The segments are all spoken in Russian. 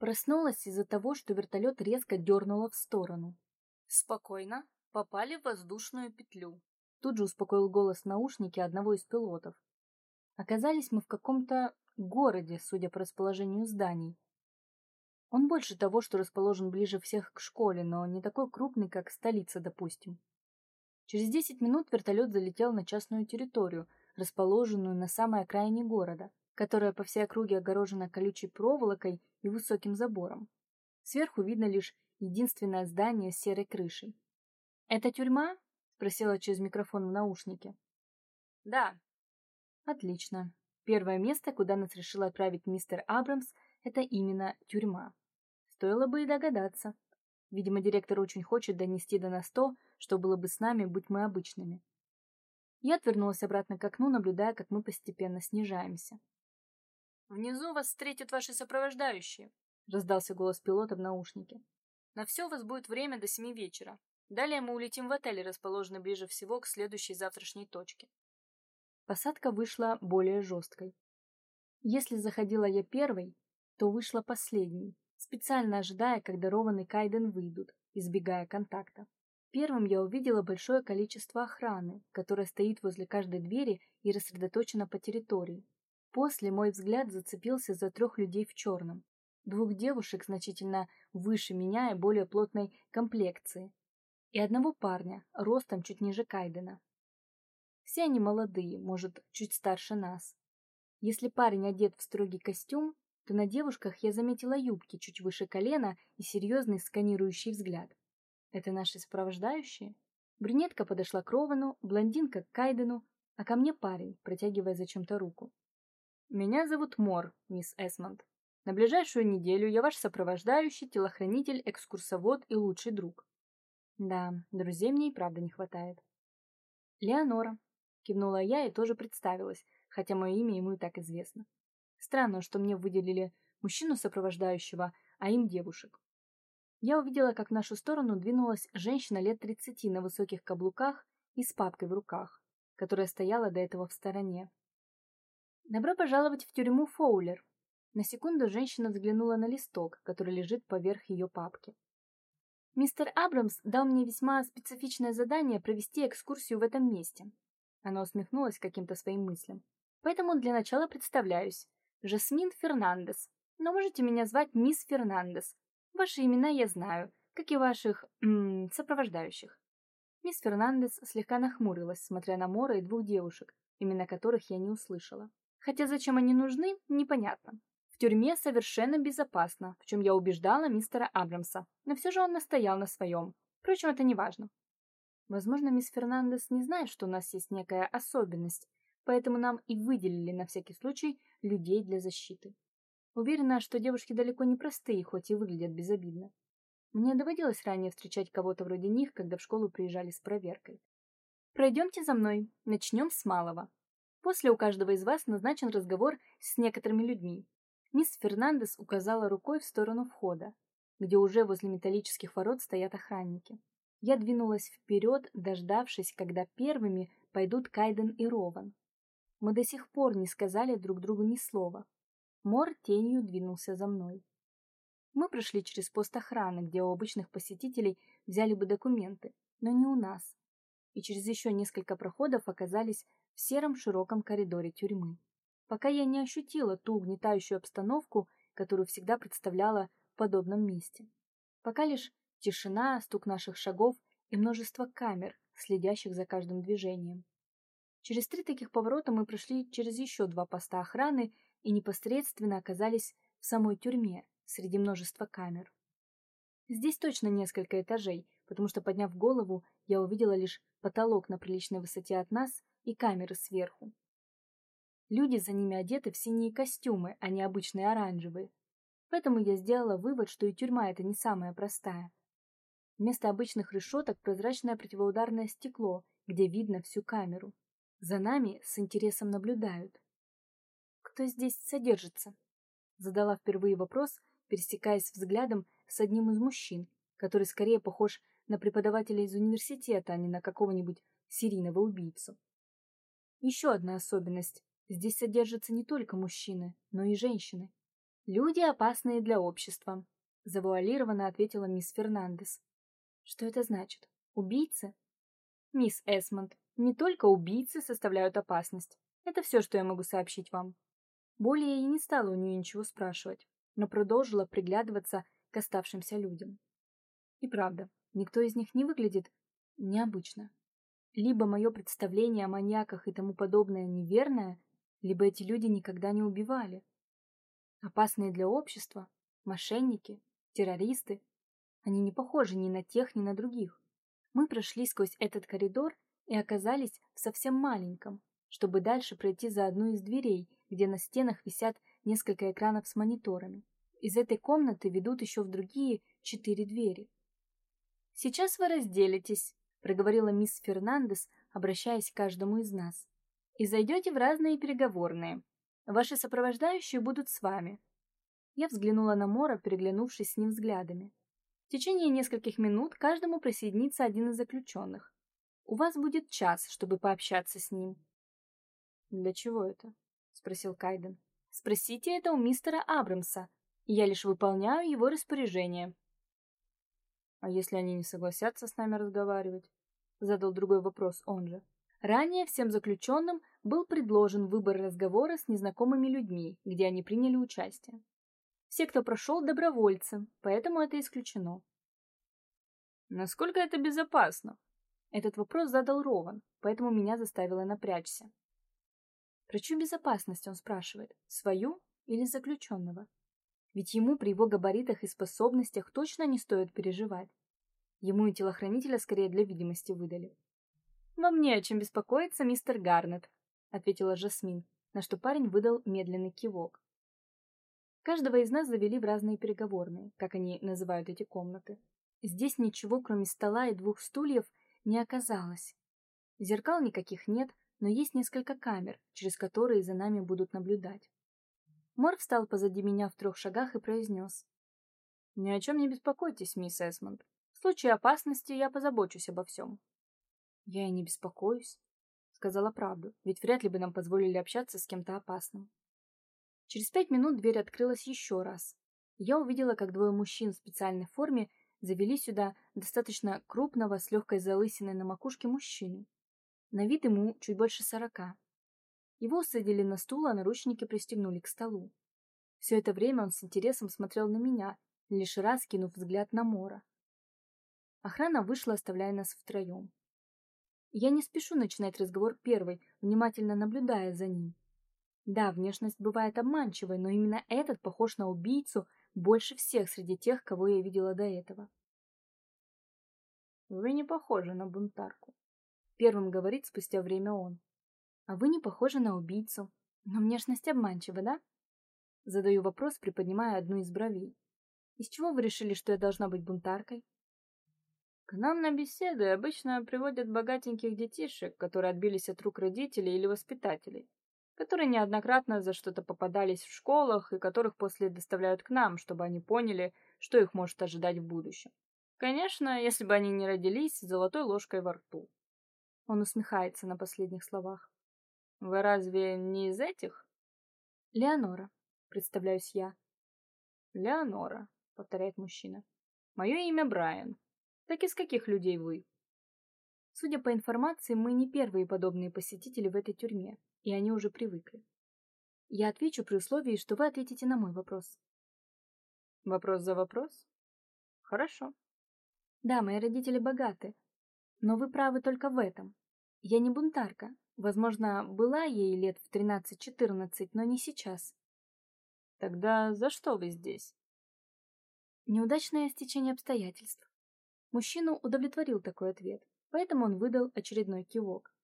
Проснулась из-за того, что вертолет резко дернуло в сторону. Спокойно, попали в воздушную петлю. Тут же успокоил голос в наушнике одного из пилотов. Оказались мы в каком-то городе, судя по расположению зданий. Он больше того, что расположен ближе всех к школе, но не такой крупный, как столица, допустим. Через 10 минут вертолет залетел на частную территорию, расположенную на самой окраине города, которая по всей округе огорожена колючей проволокой и высоким забором. Сверху видно лишь единственное здание с серой крышей. «Это тюрьма?» — спросила через микрофон в наушнике. «Да». «Отлично. Первое место, куда нас решил отправить мистер Абрамс, это именно тюрьма. Стоило бы и догадаться. Видимо, директор очень хочет донести до нас то, что было бы с нами, будь мы обычными. Я отвернулась обратно к окну, наблюдая, как мы постепенно снижаемся. «Внизу вас встретят ваши сопровождающие», — раздался голос пилота в наушнике. «На все у вас будет время до семи вечера. Далее мы улетим в отель, расположенный ближе всего к следующей завтрашней точке». Посадка вышла более жесткой. Если заходила я первой, то вышла последней, специально ожидая, когда Рован и Кайден выйдут, избегая контакта. Первым я увидела большое количество охраны, которая стоит возле каждой двери и рассредоточена по территории. После мой взгляд зацепился за трех людей в черном. Двух девушек значительно выше меня и более плотной комплекции. И одного парня, ростом чуть ниже Кайдена. Все они молодые, может, чуть старше нас. Если парень одет в строгий костюм, то на девушках я заметила юбки чуть выше колена и серьезный сканирующий взгляд. Это наши сопровождающие? Брюнетка подошла к Ровану, блондинка к Кайдену, а ко мне парень, протягивая зачем-то руку. «Меня зовут Мор, мисс Эсмонд. На ближайшую неделю я ваш сопровождающий, телохранитель, экскурсовод и лучший друг». Да, друзей мне и правда не хватает. «Леонора», — кивнула я и тоже представилась, хотя мое имя ему и так известно. Странно, что мне выделили мужчину сопровождающего, а им девушек. Я увидела, как в нашу сторону двинулась женщина лет тридцати на высоких каблуках и с папкой в руках, которая стояла до этого в стороне. «Добро пожаловать в тюрьму, Фоулер!» На секунду женщина взглянула на листок, который лежит поверх ее папки. «Мистер Абрамс дал мне весьма специфичное задание провести экскурсию в этом месте». Она усмехнулась каким-то своим мыслям. «Поэтому для начала представляюсь. Жасмин Фернандес. Но можете меня звать мисс Фернандес, Ваши имена я знаю, как и ваших м сопровождающих. Мисс Фернандес слегка нахмурилась, смотря на Мора и двух девушек, имена которых я не услышала. Хотя зачем они нужны, непонятно. В тюрьме совершенно безопасно, в чем я убеждала мистера Абрамса, но все же он настоял на своем. Впрочем, это не важно. Возможно, мисс Фернандес не знает, что у нас есть некая особенность, поэтому нам и выделили на всякий случай людей для защиты. Уверена, что девушки далеко не простые, хоть и выглядят безобидно. Мне доводилось ранее встречать кого-то вроде них, когда в школу приезжали с проверкой. Пройдемте за мной. Начнем с малого. После у каждого из вас назначен разговор с некоторыми людьми. Мисс Фернандес указала рукой в сторону входа, где уже возле металлических ворот стоят охранники. Я двинулась вперед, дождавшись, когда первыми пойдут Кайден и Рован. Мы до сих пор не сказали друг другу ни слова, Мор тенью двинулся за мной. Мы прошли через пост охраны, где у обычных посетителей взяли бы документы, но не у нас. И через еще несколько проходов оказались в сером широком коридоре тюрьмы. Пока я не ощутила ту угнетающую обстановку, которую всегда представляла в подобном месте. Пока лишь тишина, стук наших шагов и множество камер, следящих за каждым движением. Через три таких поворота мы прошли через еще два поста охраны и непосредственно оказались в самой тюрьме, среди множества камер. Здесь точно несколько этажей, потому что, подняв голову, я увидела лишь потолок на приличной высоте от нас и камеры сверху. Люди за ними одеты в синие костюмы, а не обычные оранжевые. Поэтому я сделала вывод, что и тюрьма это не самая простая. Вместо обычных решеток прозрачное противоударное стекло, где видно всю камеру. За нами с интересом наблюдают кто здесь содержится?» Задала впервые вопрос, пересекаясь взглядом с одним из мужчин, который скорее похож на преподавателя из университета, а не на какого-нибудь серийного убийцу. Еще одна особенность. Здесь содержатся не только мужчины, но и женщины. Люди, опасные для общества, завуалированно ответила мисс Фернандес. Что это значит? Убийцы? Мисс Эсмонд, не только убийцы составляют опасность. Это все, что я могу сообщить вам. Более я не стала у нее ничего спрашивать, но продолжила приглядываться к оставшимся людям. И правда, никто из них не выглядит необычно. Либо мое представление о маньяках и тому подобное неверное, либо эти люди никогда не убивали. Опасные для общества, мошенники, террористы. Они не похожи ни на тех, ни на других. Мы прошли сквозь этот коридор и оказались в совсем маленьком, чтобы дальше пройти за одну из дверей, где на стенах висят несколько экранов с мониторами. Из этой комнаты ведут еще в другие четыре двери. «Сейчас вы разделитесь», — проговорила мисс Фернандес, обращаясь к каждому из нас, «и зайдете в разные переговорные. Ваши сопровождающие будут с вами». Я взглянула на Мора, переглянувшись с ним взглядами. В течение нескольких минут каждому присоединится один из заключенных. У вас будет час, чтобы пообщаться с ним. «Для чего это?» — спросил Кайден. «Спросите это у мистера Абрамса. Я лишь выполняю его распоряжение». «А если они не согласятся с нами разговаривать?» — задал другой вопрос он же. Ранее всем заключенным был предложен выбор разговора с незнакомыми людьми, где они приняли участие. Все, кто прошел, добровольцы, поэтому это исключено. Насколько это безопасно? Этот вопрос задал Рован, поэтому меня заставило напрячься. Про чью безопасность он спрашивает? Свою или заключенного? Ведь ему при его габаритах и способностях точно не стоит переживать. Ему и телохранителя скорее для видимости выдали. «Вам не о чем беспокоиться, мистер Гарнет», — ответила Жасмин, на что парень выдал медленный кивок. Каждого из нас завели в разные переговорные, как они называют эти комнаты. Здесь ничего, кроме стола и двух стульев, не оказалось. Зеркал никаких нет, но есть несколько камер, через которые за нами будут наблюдать. Мор встал позади меня в трех шагах и произнес. «Ни о чем не беспокойтесь, мисс Эсмонд. В случае опасности я позабочусь обо всем». «Я и не беспокоюсь», — сказала правду, ведь вряд ли бы нам позволили общаться с кем-то опасным. Через пять минут дверь открылась еще раз. Я увидела, как двое мужчин в специальной форме завели сюда достаточно крупного с легкой залысиной на макушке мужчину. На вид ему чуть больше сорока. Его усадили на стул, а наручники пристегнули к столу. Все это время он с интересом смотрел на меня, лишь раз кинув взгляд на Мора. Охрана вышла, оставляя нас втроем. Я не спешу начинать разговор первой, внимательно наблюдая за ним. Да, внешность бывает обманчивой, но именно этот похож на убийцу больше всех среди тех, кого я видела до этого. Вы не похожи на бунтарку. Первым говорит спустя время он. А вы не похожи на убийцу. Но внешность обманчива, да? Задаю вопрос, приподнимая одну из бровей. Из чего вы решили, что я должна быть бунтаркой? К нам на беседы обычно приводят богатеньких детишек, которые отбились от рук родителей или воспитателей, которые неоднократно за что-то попадались в школах и которых после доставляют к нам, чтобы они поняли, что их может ожидать в будущем. Конечно, если бы они не родились с золотой ложкой во рту. Он усмехается на последних словах. Вы разве не из этих? Леонора, представляюсь я. Леонора, повторяет мужчина. Мое имя Брайан. Так из каких людей вы? Судя по информации, мы не первые подобные посетители в этой тюрьме, и они уже привыкли. Я отвечу при условии, что вы ответите на мой вопрос. Вопрос за вопрос? Хорошо. Да, мои родители богаты, но вы правы только в этом. Я не бунтарка. Возможно, была ей лет в 13-14, но не сейчас. Тогда за что вы здесь? Неудачное стечение обстоятельств. Мужчину удовлетворил такой ответ, поэтому он выдал очередной кивок.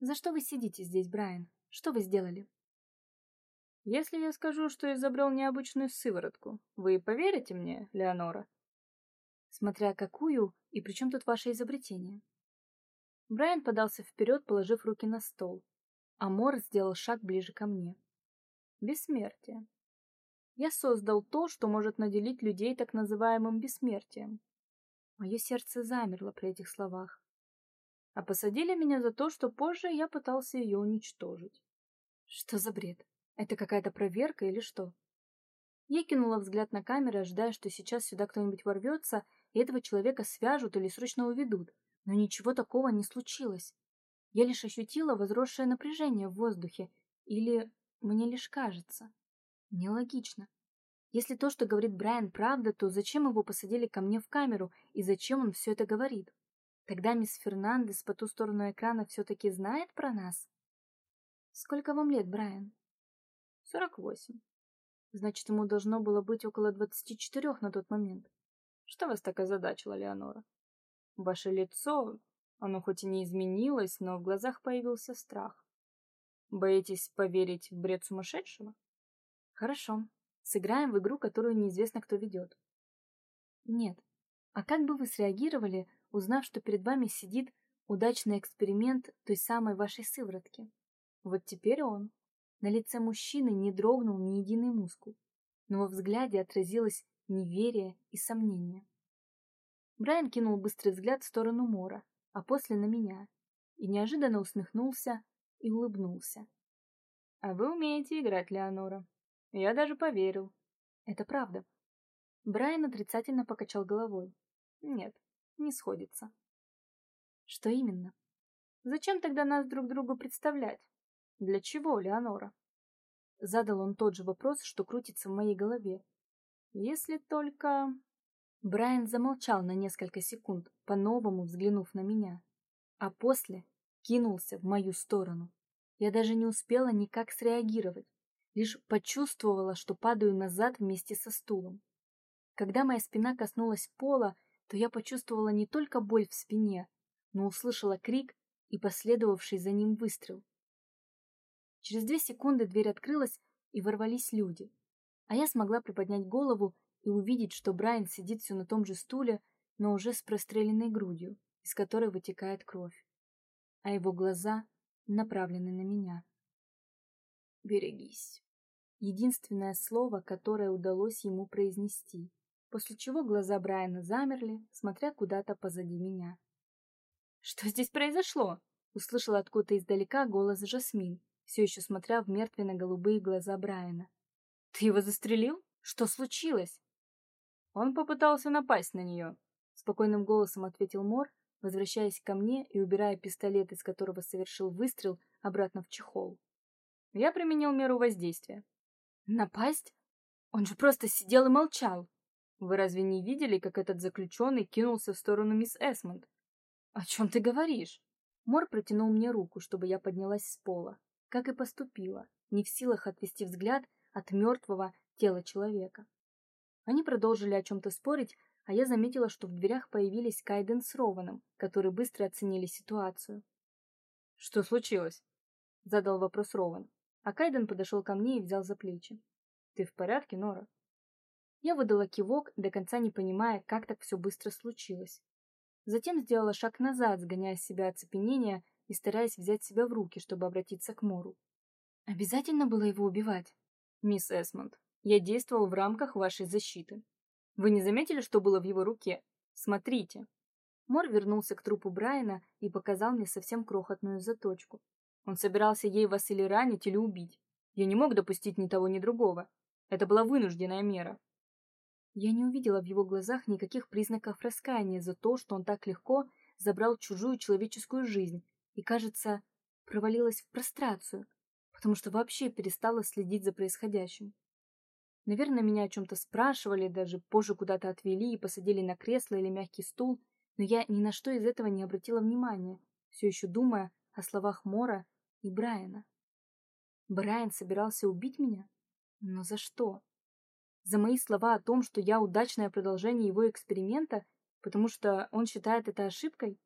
За что вы сидите здесь, Брайан? Что вы сделали? Если я скажу, что изобрел необычную сыворотку, вы поверите мне, Леонора? Смотря какую, и при чем тут ваше изобретение? Брайан подался вперед, положив руки на стол, а Мор сделал шаг ближе ко мне. Бессмертие. Я создал то, что может наделить людей так называемым бессмертием. Мое сердце замерло при этих словах. А посадили меня за то, что позже я пытался ее уничтожить. Что за бред? Это какая-то проверка или что? Я кинула взгляд на камеры, ожидая, что сейчас сюда кто-нибудь ворвется, и этого человека свяжут или срочно уведут. Но ничего такого не случилось. Я лишь ощутила возросшее напряжение в воздухе. Или мне лишь кажется. Нелогично. Если то, что говорит Брайан, правда, то зачем его посадили ко мне в камеру, и зачем он все это говорит? Тогда мисс Фернандес по ту сторону экрана все-таки знает про нас? Сколько вам лет, Брайан? Сорок восемь. Значит, ему должно было быть около двадцати четырех на тот момент. Что вас так озадачило, Леонора? Ваше лицо, оно хоть и не изменилось, но в глазах появился страх. Боитесь поверить в бред сумасшедшего? Хорошо. Сыграем в игру, которую неизвестно кто ведет. Нет. А как бы вы среагировали, узнав, что перед вами сидит удачный эксперимент той самой вашей сыворотки? Вот теперь он. На лице мужчины не дрогнул ни единый мускул, но во взгляде отразилось неверие и сомнение. Брайан кинул быстрый взгляд в сторону Мора, а после на меня, и неожиданно усмехнулся и улыбнулся. «А вы умеете играть, Леонора. Я даже поверил». «Это правда». Брайан отрицательно покачал головой. «Нет, не сходится». «Что именно?» «Зачем тогда нас друг другу представлять? Для чего, Леонора? Задал он тот же вопрос, что крутится в моей голове. Если только... Брайан замолчал на несколько секунд, по-новому взглянув на меня, а после кинулся в мою сторону. Я даже не успела никак среагировать, лишь почувствовала, что падаю назад вместе со стулом. Когда моя спина коснулась пола, то я почувствовала не только боль в спине, но услышала крик и последовавший за ним выстрел. Через две секунды дверь открылась, и ворвались люди. А я смогла приподнять голову и увидеть, что Брайан сидит все на том же стуле, но уже с простреленной грудью, из которой вытекает кровь. А его глаза направлены на меня. «Берегись». Единственное слово, которое удалось ему произнести, после чего глаза Брайана замерли, смотря куда-то позади меня. «Что здесь произошло?» — услышала откуда-то издалека голос Жасмин, все еще смотря в мертвенно-голубые глаза Брайана. «Ты его застрелил? Что случилось?» «Он попытался напасть на нее», — спокойным голосом ответил Мор, возвращаясь ко мне и убирая пистолет, из которого совершил выстрел, обратно в чехол. Я применил меру воздействия. «Напасть? Он же просто сидел и молчал!» Вы разве не видели, как этот заключенный кинулся в сторону мисс Эсмонд? О чем ты говоришь? Мор протянул мне руку, чтобы я поднялась с пола как и поступила, не в силах отвести взгляд от мертвого тела человека. Они продолжили о чем-то спорить, а я заметила, что в дверях появились Кайден с Рованом, которые быстро оценили ситуацию. «Что случилось?» — задал вопрос Рован, а Кайден подошел ко мне и взял за плечи. «Ты в порядке, Нора?» Я выдала кивок, до конца не понимая, как так все быстро случилось. Затем сделала шаг назад, сгоняя с себя оцепенение и стараясь взять себя в руки, чтобы обратиться к Мору. Обязательно было его убивать? Мисс Эсмонд, я действовал в рамках вашей защиты. Вы не заметили, что было в его руке? Смотрите. Мор вернулся к трупу Брайана и показал мне совсем крохотную заточку. Он собирался ей вас или ранить, или убить. Я не мог допустить ни того, ни другого. Это была вынужденная мера. Я не увидела в его глазах никаких признаков раскаяния за то, что он так легко забрал чужую человеческую жизнь и, кажется, провалилась в прострацию, потому что вообще перестала следить за происходящим. Наверное, меня о чем-то спрашивали, даже позже куда-то отвели и посадили на кресло или мягкий стул, но я ни на что из этого не обратила внимания, все еще думая о словах Мора и Брайана. Брайан собирался убить меня? Но за что? За мои слова о том, что я удачное продолжение его эксперимента, потому что он считает это ошибкой?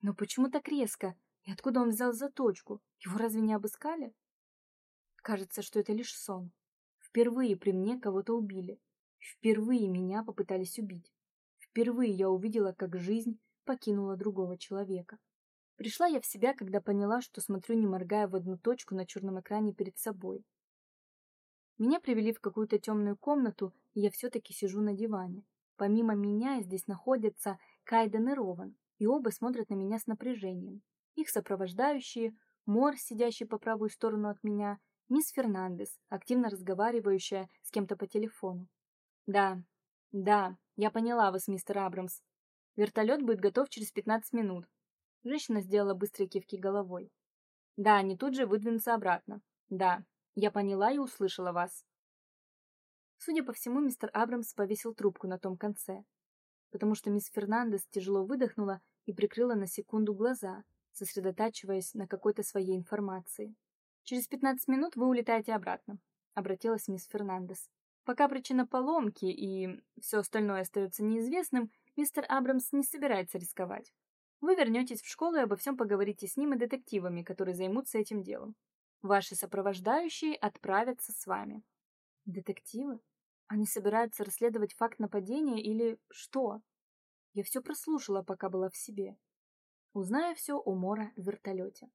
Но почему так резко? И откуда он взял заточку? Его разве не обыскали? Кажется, что это лишь сон. Впервые при мне кого-то убили. Впервые меня попытались убить. Впервые я увидела, как жизнь покинула другого человека. Пришла я в себя, когда поняла, что смотрю, не моргая в одну точку на черном экране перед собой. Меня привели в какую-то темную комнату, и я все-таки сижу на диване. Помимо меня здесь находятся Кайден и Рован, и оба смотрят на меня с напряжением их сопровождающие, Мор, сидящий по правую сторону от меня, Мисс Фернандес, активно разговаривающая с кем-то по телефону. «Да, да, я поняла вас, мистер Абрамс. Вертолет будет готов через 15 минут». Женщина сделала быстрые кивки головой. «Да, они тут же выдвинутся обратно. Да, я поняла и услышала вас». Судя по всему, мистер Абрамс повесил трубку на том конце, потому что мисс Фернандес тяжело выдохнула и прикрыла на секунду глаза, сосредотачиваясь на какой-то своей информации. «Через пятнадцать минут вы улетаете обратно», — обратилась мисс Фернандес. «Пока причина поломки и все остальное остается неизвестным, мистер Абрамс не собирается рисковать. Вы вернетесь в школу и обо всем поговорите с ним и детективами, которые займутся этим делом. Ваши сопровождающие отправятся с вами». «Детективы? Они собираются расследовать факт нападения или что?» Я все прослушала, пока была в себе. Узнаю все у Мора в вертолете.